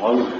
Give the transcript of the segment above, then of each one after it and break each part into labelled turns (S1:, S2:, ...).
S1: One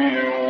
S1: you.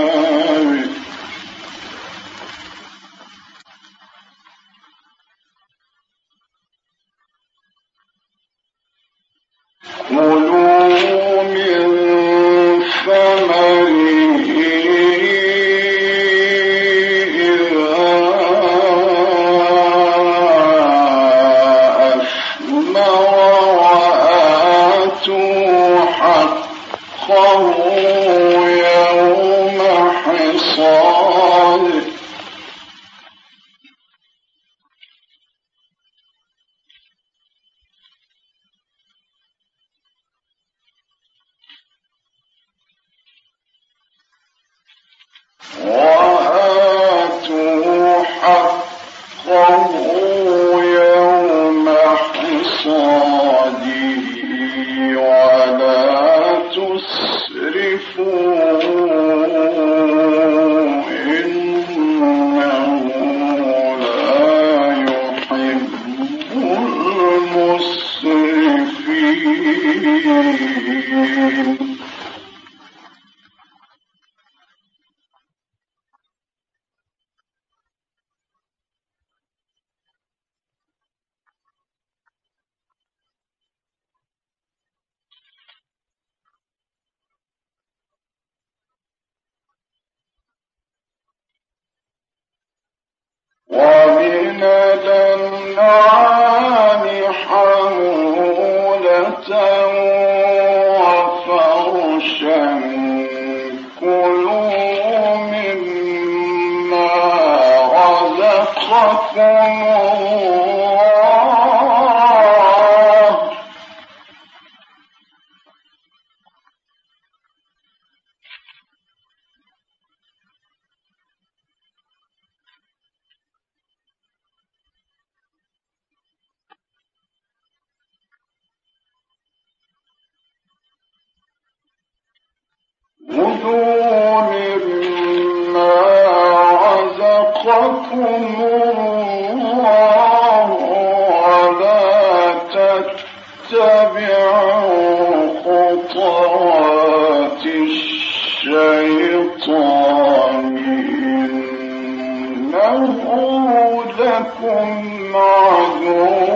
S1: Thank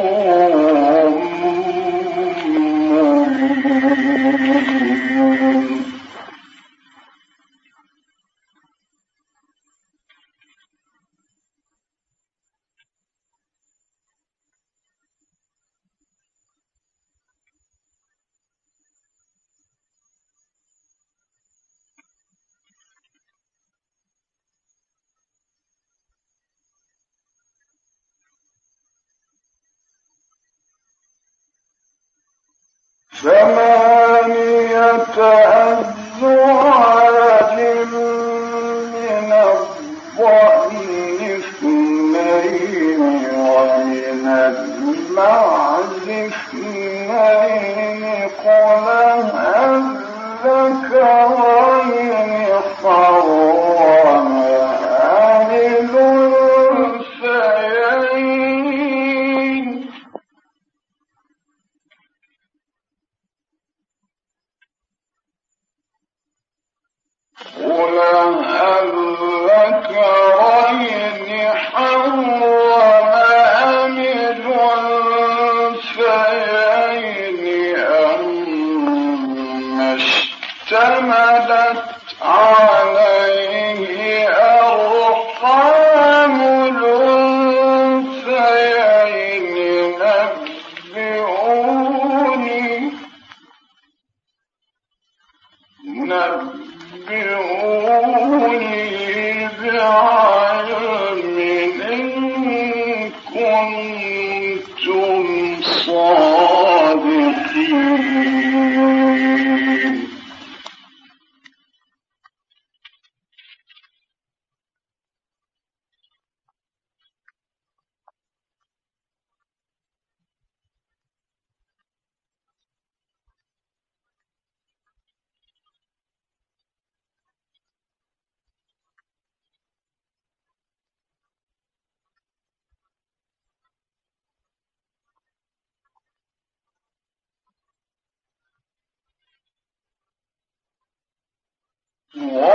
S1: you. ومن المعز اثنين قل هل ذكرين حرم أهل more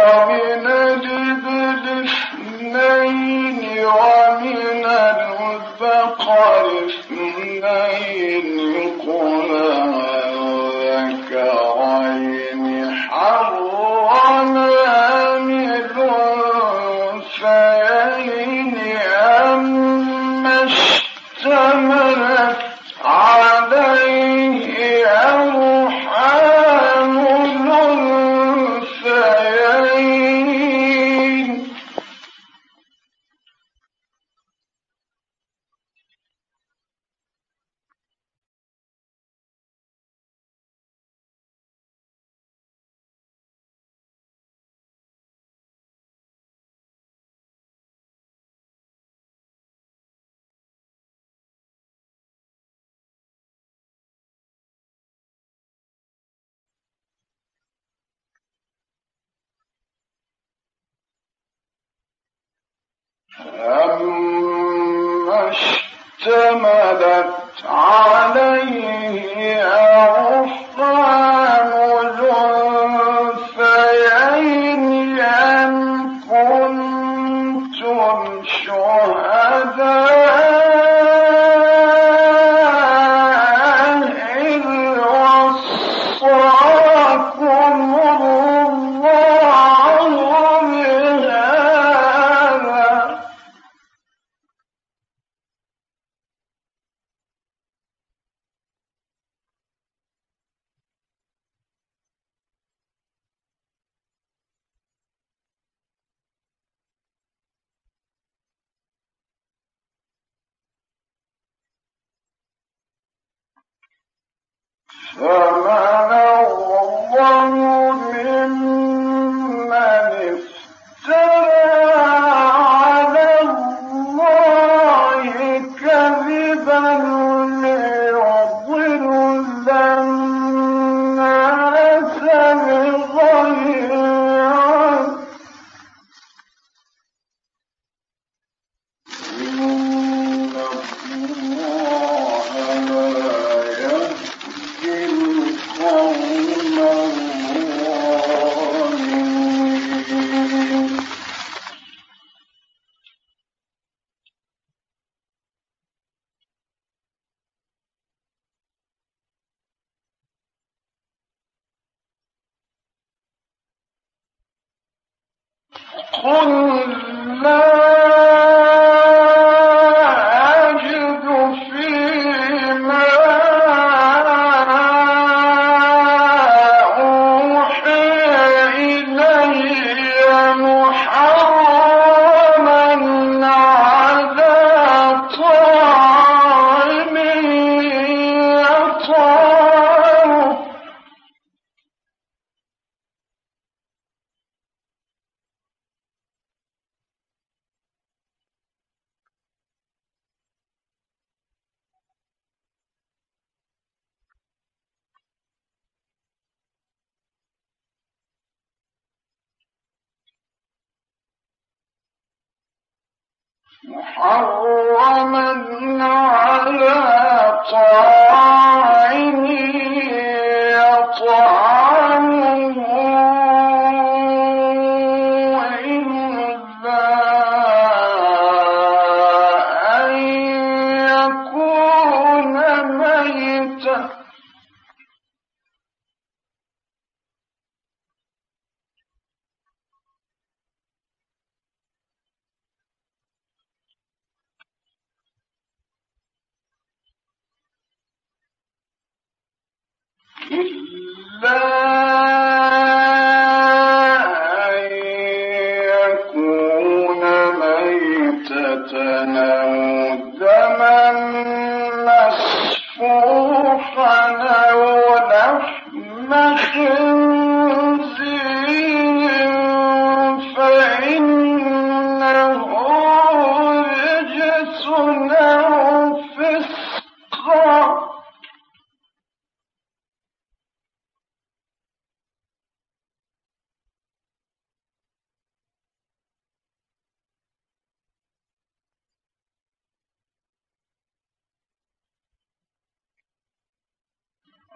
S1: لما اشتملت عليه فمن الظلم قل لا محرما على طاعم يطعم إلا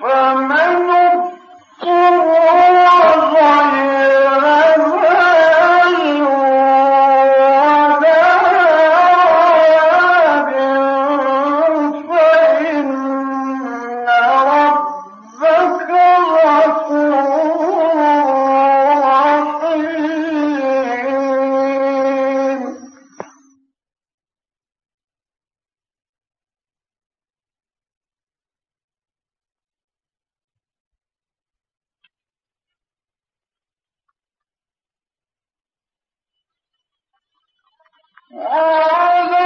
S1: فإن كذبوك فقل هذا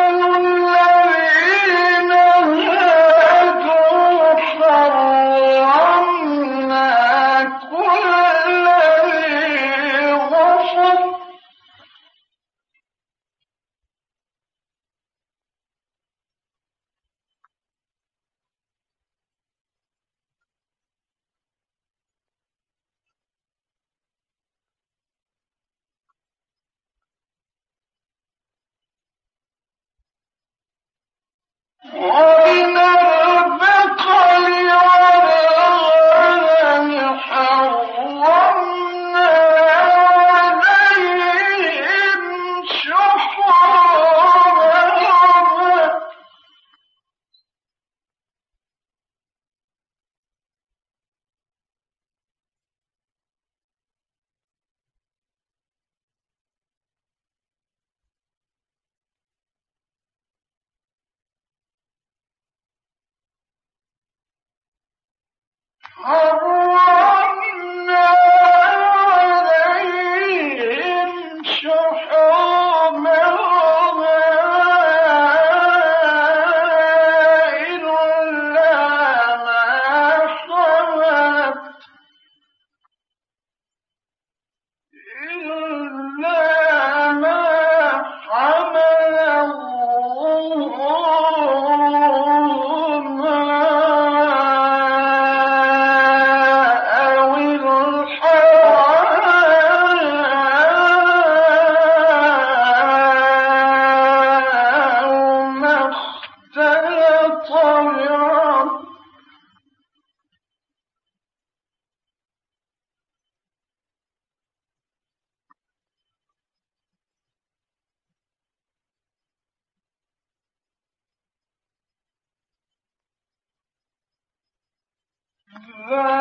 S1: ربكم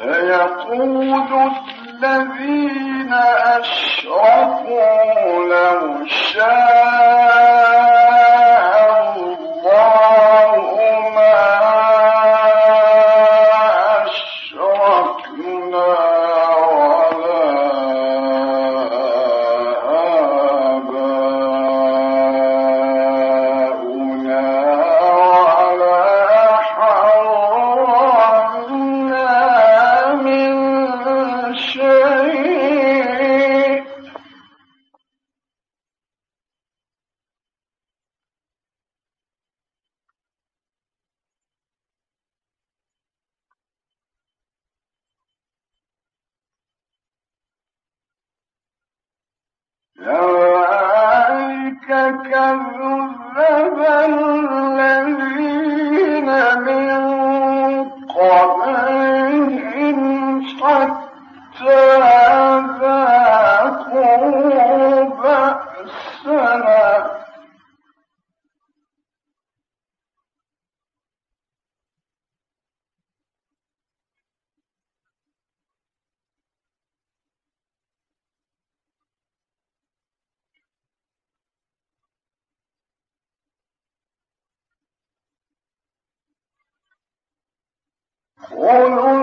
S1: سيقول الذين أشركوا لو شاء كذب الذين من قبل قل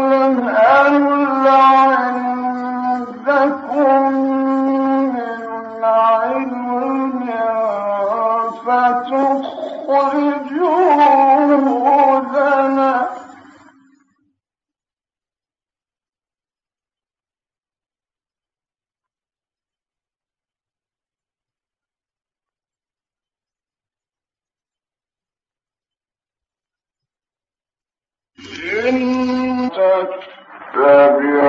S1: Gracias.